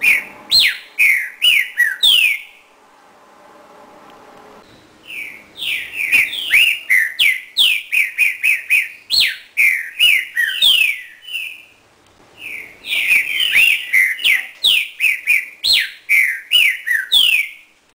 Whew!